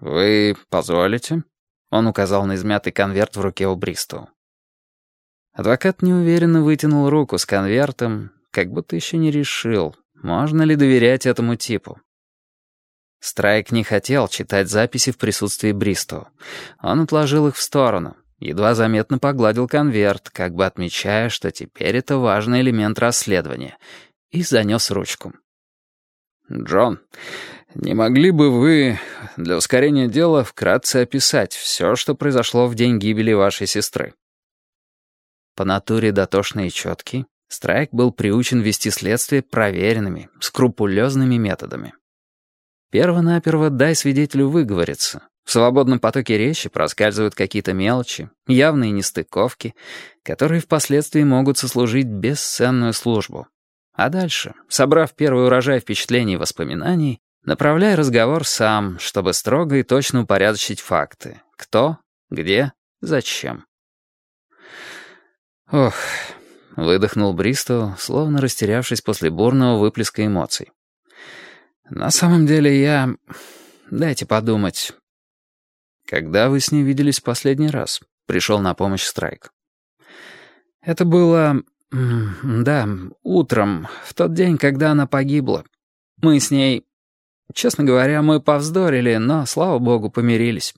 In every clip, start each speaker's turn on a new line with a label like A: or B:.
A: «Вы позволите?» Он указал на измятый конверт в руке у Бристоу. Адвокат неуверенно вытянул руку с конвертом, как будто еще не решил, можно ли доверять этому типу. Страйк не хотел читать записи в присутствии Бристоу. Он отложил их в сторону, едва заметно погладил конверт, как бы отмечая, что теперь это важный элемент расследования, и занес ручку. «Джон, не могли бы вы для ускорения дела вкратце описать все, что произошло в день гибели вашей сестры?» По натуре дотошный и четкий, Страйк был приучен вести следствие проверенными, скрупулезными методами. Первонаперво дай свидетелю выговориться. В свободном потоке речи проскальзывают какие-то мелочи, явные нестыковки, которые впоследствии могут сослужить бесценную службу. А дальше, собрав первый урожай впечатлений и воспоминаний, направляй разговор сам, чтобы строго и точно упорядочить факты. Кто, где, зачем. Ох, выдохнул Бристоу, словно растерявшись после бурного выплеска эмоций. На самом деле я... Дайте подумать. Когда вы с ней виделись последний раз? Пришел на помощь Страйк. Это было... Да, утром, в тот день, когда она погибла. Мы с ней... Честно говоря, мы повздорили, но, слава богу, помирились.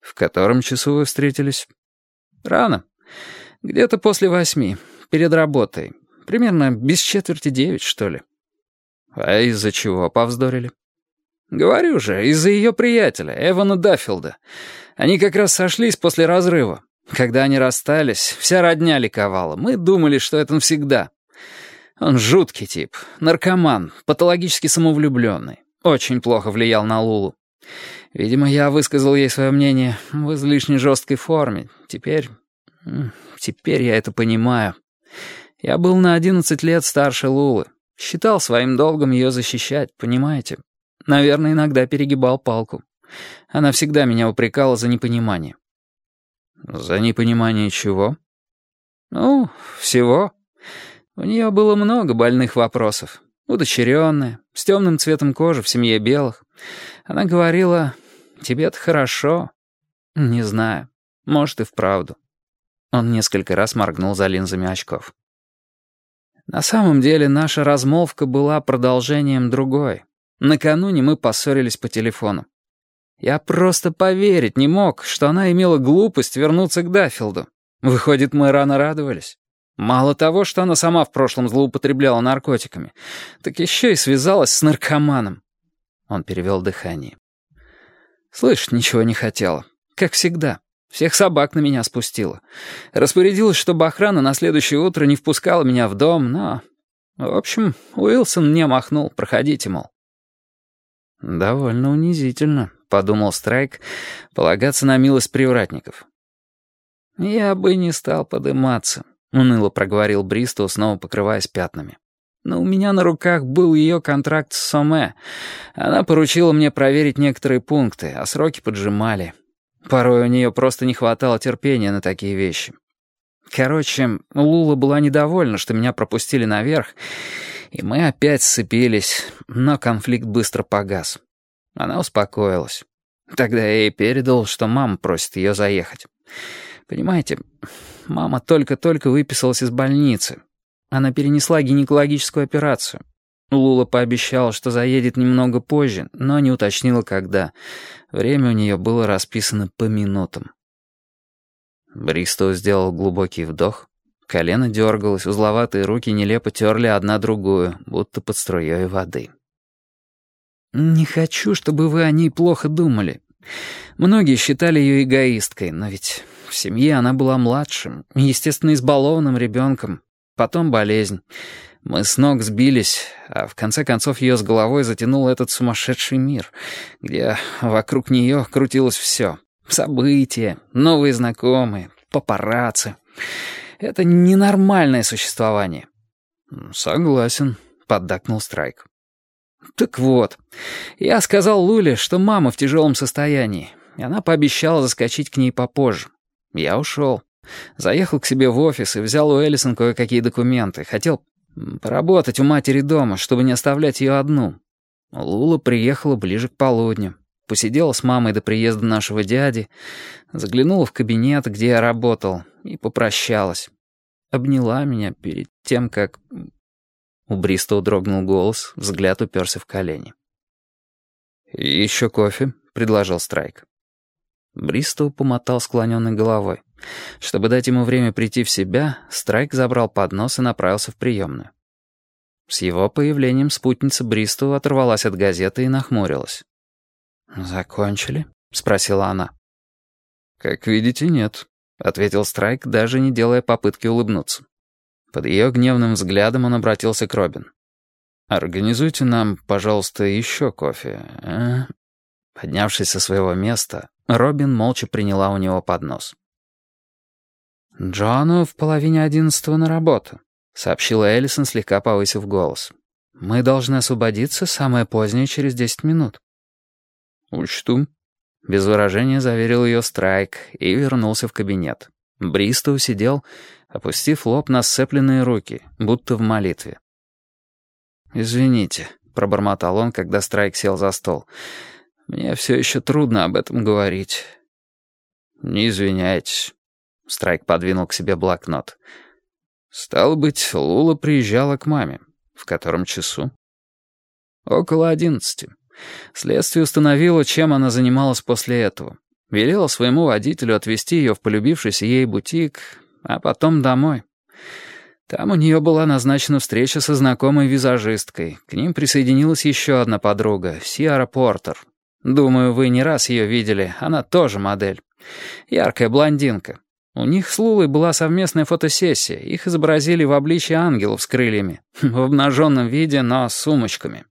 A: В котором часу вы встретились? Рано. Где-то после восьми, перед работой. Примерно без четверти девять, что ли. А из-за чего повздорили? Говорю же, из-за ее приятеля, Эвана Даффилда. Они как раз сошлись после разрыва. Когда они расстались, вся родня ликовала. Мы думали, что это навсегда. Он жуткий тип, наркоман, патологически самовлюбленный. Очень плохо влиял на Лулу. Видимо, я высказал ей свое мнение в излишне жесткой форме. Теперь... теперь я это понимаю. Я был на одиннадцать лет старше Лулы. Считал своим долгом ее защищать, понимаете? Наверное, иногда перегибал палку. Она всегда меня упрекала за непонимание. За непонимание чего? Ну, всего. У нее было много больных вопросов. Удочеренная, с темным цветом кожи в семье белых. Она говорила, тебе-то хорошо. Не знаю, может и вправду. Он несколько раз моргнул за линзами очков. На самом деле наша размолвка была продолжением другой. Накануне мы поссорились по телефону. Я просто поверить не мог, что она имела глупость вернуться к Даффилду. Выходит, мы рано радовались. Мало того, что она сама в прошлом злоупотребляла наркотиками, так еще и связалась с наркоманом. Он перевел дыхание. Слышь, ничего не хотела. Как всегда. Всех собак на меня спустила. Распорядилась, чтобы охрана на следующее утро не впускала меня в дом, но... В общем, Уилсон мне махнул, проходите, мол. «Довольно унизительно», — подумал Страйк, — «полагаться на милость привратников». «Я бы не стал подыматься», — уныло проговорил Бристоу, снова покрываясь пятнами. «Но у меня на руках был ее контракт с Соме. Она поручила мне проверить некоторые пункты, а сроки поджимали. Порой у нее просто не хватало терпения на такие вещи. Короче, Лула была недовольна, что меня пропустили наверх, и мы опять сцепились, но конфликт быстро погас. Она успокоилась. Тогда я ей передал, что мама просит ее заехать. Понимаете, мама только-только выписалась из больницы. Она перенесла гинекологическую операцию. Лула пообещала, что заедет немного позже, но не уточнила, когда. Время у нее было расписано по минутам. Бристоу сделал глубокий вдох. Колено дергалось, узловатые руки нелепо терли одна другую, будто под струей воды. «Не хочу, чтобы вы о ней плохо думали. Многие считали ее эгоисткой, но ведь в семье она была младшим, естественно, избалованным ребенком. Потом болезнь. Мы с ног сбились, а в конце концов ее с головой затянул этот сумасшедший мир, где вокруг нее крутилось все. События, новые знакомые, папарацци. Это ненормальное существование. «Согласен», — поддакнул Страйк. «Так вот, я сказал Луле, что мама в тяжелом состоянии, и она пообещала заскочить к ней попозже. Я ушел. Заехал к себе в офис и взял у Эллисон кое-какие документы. Хотел Поработать у матери дома, чтобы не оставлять ее одну. Лула приехала ближе к полудню. посидела с мамой до приезда нашего дяди, заглянула в кабинет, где я работал, и попрощалась. Обняла меня перед тем, как... У Бристоу дрогнул голос, взгляд уперся в колени. «Еще кофе», — предложил Страйк. Бристоу помотал склоненной головой. Чтобы дать ему время прийти в себя, Страйк забрал поднос и направился в приемную. С его появлением спутница Бристоу оторвалась от газеты и нахмурилась. «Закончили?» — спросила она. «Как видите, нет», — ответил Страйк, даже не делая попытки улыбнуться. Под ее гневным взглядом он обратился к Робин. «Организуйте нам, пожалуйста, еще кофе, а?» Поднявшись со своего места, Робин молча приняла у него поднос. «Джону в половине одиннадцатого на работу», — сообщила Эллисон, слегка повысив голос. «Мы должны освободиться самое позднее через десять минут». «Учту», — без выражения заверил ее Страйк и вернулся в кабинет. Бристоу сидел, опустив лоб на сцепленные руки, будто в молитве. «Извините», — пробормотал он, когда Страйк сел за стол. «Мне все еще трудно об этом говорить». «Не извиняйтесь». Страйк подвинул к себе блокнот. «Стало быть, Лула приезжала к маме. В котором часу?» «Около одиннадцати. Следствие установило, чем она занималась после этого. Велела своему водителю отвезти ее в полюбившийся ей бутик, а потом домой. Там у нее была назначена встреча со знакомой визажисткой. К ним присоединилась еще одна подруга, Сиара Портер. Думаю, вы не раз ее видели, она тоже модель. Яркая блондинка. У них с Лулой была совместная фотосессия. Их изобразили в обличье ангелов с крыльями. В обнаженном виде, но с сумочками.